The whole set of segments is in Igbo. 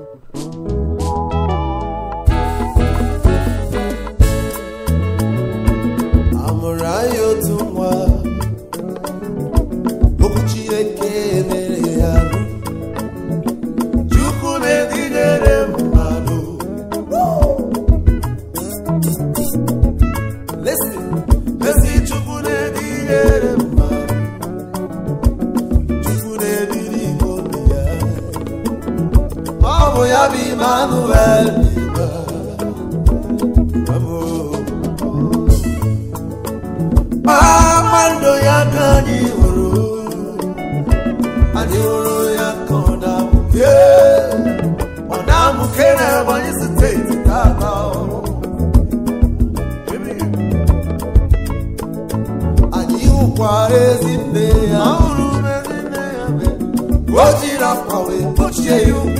Thank you. Emmanuel viva. Bravo. Amando ya kan ni oro. Ani oro ya kan da mu ke. Ọ̀dà mu kéré wọ̀nyí sì tètè tààtà o. Àyíwò kwara ezi nne ya. Ọ̀rùn mẹ́rin mẹ́rin mẹ́rin. Ó jìra pàwé, ó ṣe yóò.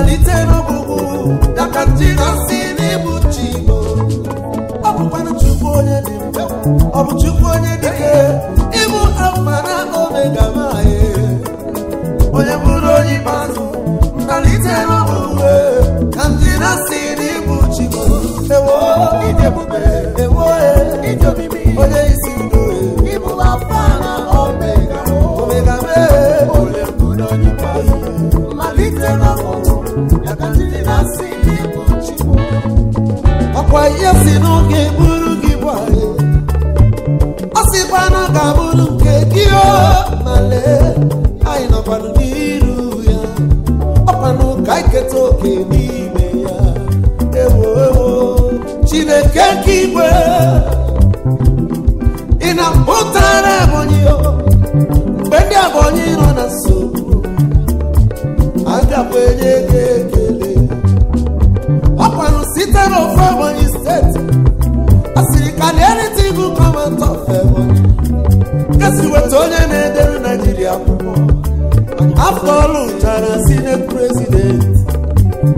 malite n'ọgwụgwụ ya ka jidasi n'ịbụ chi Igbo ọ bụkwanụ Chukwu onye dị mfe ọ bụ Chukwu onye dị ike ịbụ alfa na omega ọkwa ihe si n'oge bụrụ gị gbare ọ sịkwana ka bụrụ nke gị ma lee anyị nọkwanụ n'iru ya ọkwanụ ka iketa oke ya ewo ewo chineke nke igwe ị na-apụtara ebonyi mgbe ndị ebonyi nọ si weta onye na-edere naijiria akwụkwọ afọ ọlụ nchara si na prezidenti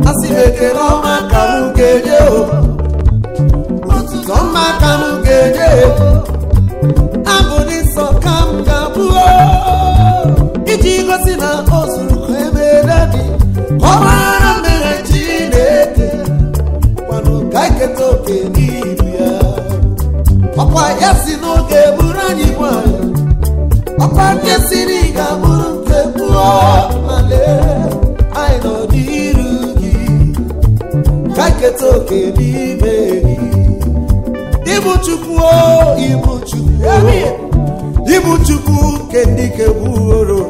asị m ekele ọma ka m ga-enye ụtụtụ ọma ka m ga-enye abụ dị nsọ ka m ga-abụ iji gosi na o zuru ka emere gị ka ọ mara mmehie Chineke mana ka eketa oke n'ihu ya ọkwa ya si n'oge bụrụ anyị nwanyị ọkwa nke siri ga-abụrụ nke pụọ anyị nọ n'iru gị ka nketa oke n'ime gị Ịbụ chukwu ibu chukwu ibu chukwu nke ndị ke gbuoro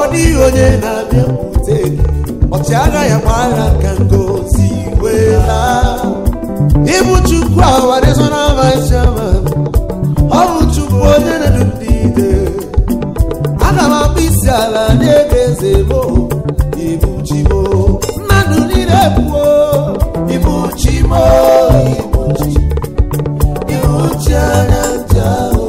ọ dịghị onye na-abịakwute ọchịagha ya gbara ka ngozi wela ibu chukwu awa dịzọ na ọ bụ chukwu onye na-edu ndị megide aga m akpụ isi ala n'ebe eze mo ibu chimo mmadụ niile kwuo ibu chimo ibu chi anya ntị ahụ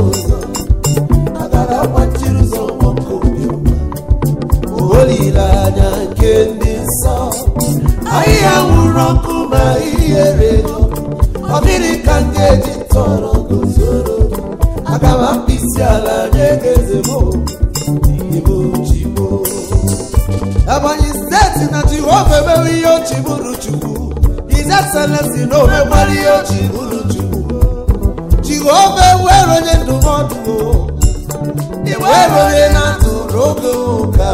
ụzọ agara isiala nye ka eze m igbo chigbo abanye steeti na jehova emewe ihe ochi buru chukwu izeselesi na omemara ihe ochi buru chukwu jehova ewere onye ndụmọdụ iwere onye na-atụrụ oge ụka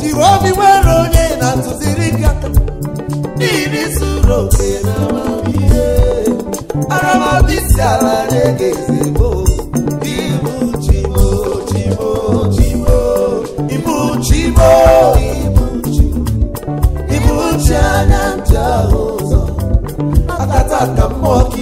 jehova iwere onye na-atụziri gị aka n'ihi na isuru oke na ihe arababisi ala nye ga eze Ocean and Jehovah. Akata Kamoto.